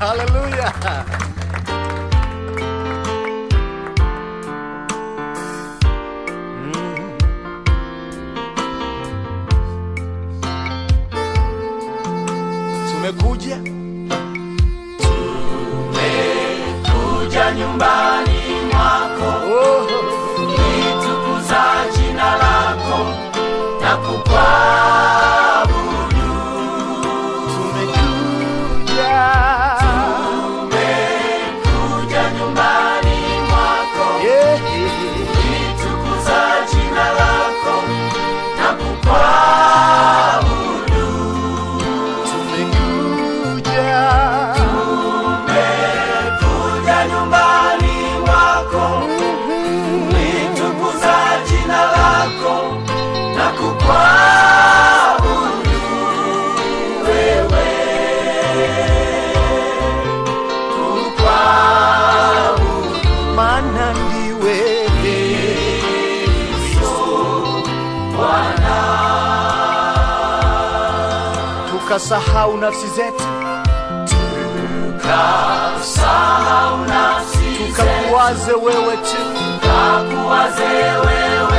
Hallelujah. Mm. Tumekuja, tumekuja nyumbani. Tukasahau nafsi zetu. Tukakuwaze wewe tu. Tukakuwaze wewe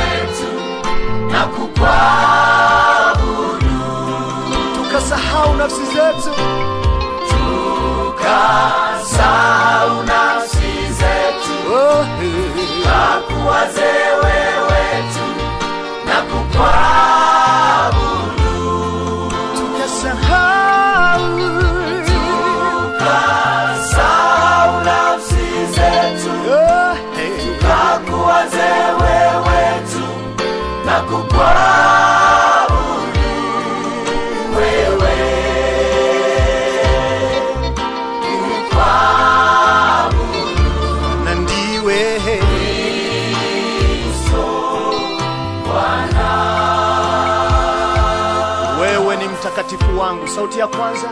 mtakatifu wangu sauti ya kwanza.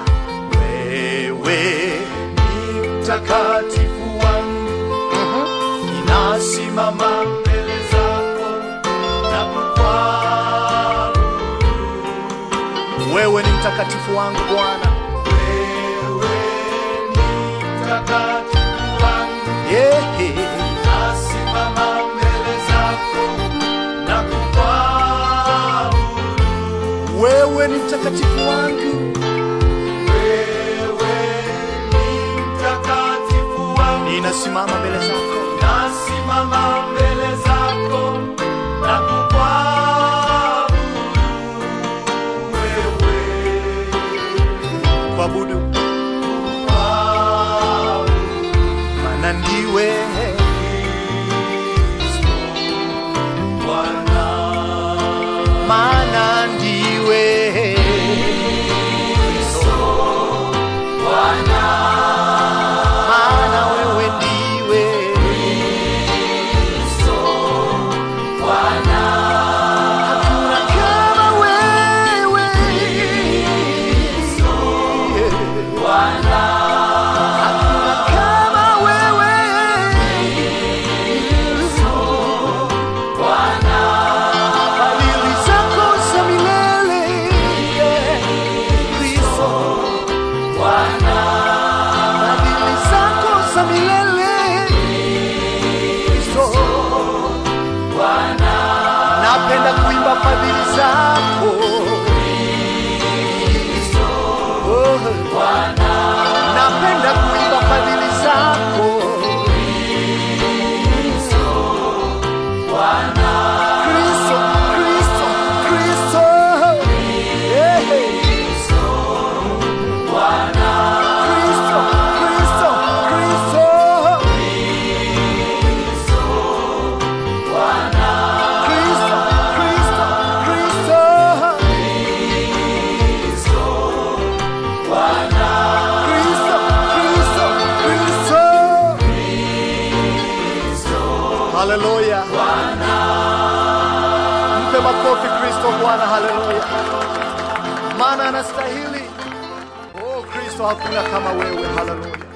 Wewe ni mtakatifu wangu. Ninasimama. mbele zako wewe ni mtakatifu wangu bwana. Wewe ni mtakatifu wangu yeah. nasimama mbele zako na kukuabudu wewe ni mtakatifu wangu. Wewe ni mtakatifu wangu. Ninasimama mbele zako Anyway. para belisar a cor. Haleluya. Mpe makofi Kristo Bwana, haleluya. Maana anastahili. Oh Kristo, hakuna kama wewe, haleluya.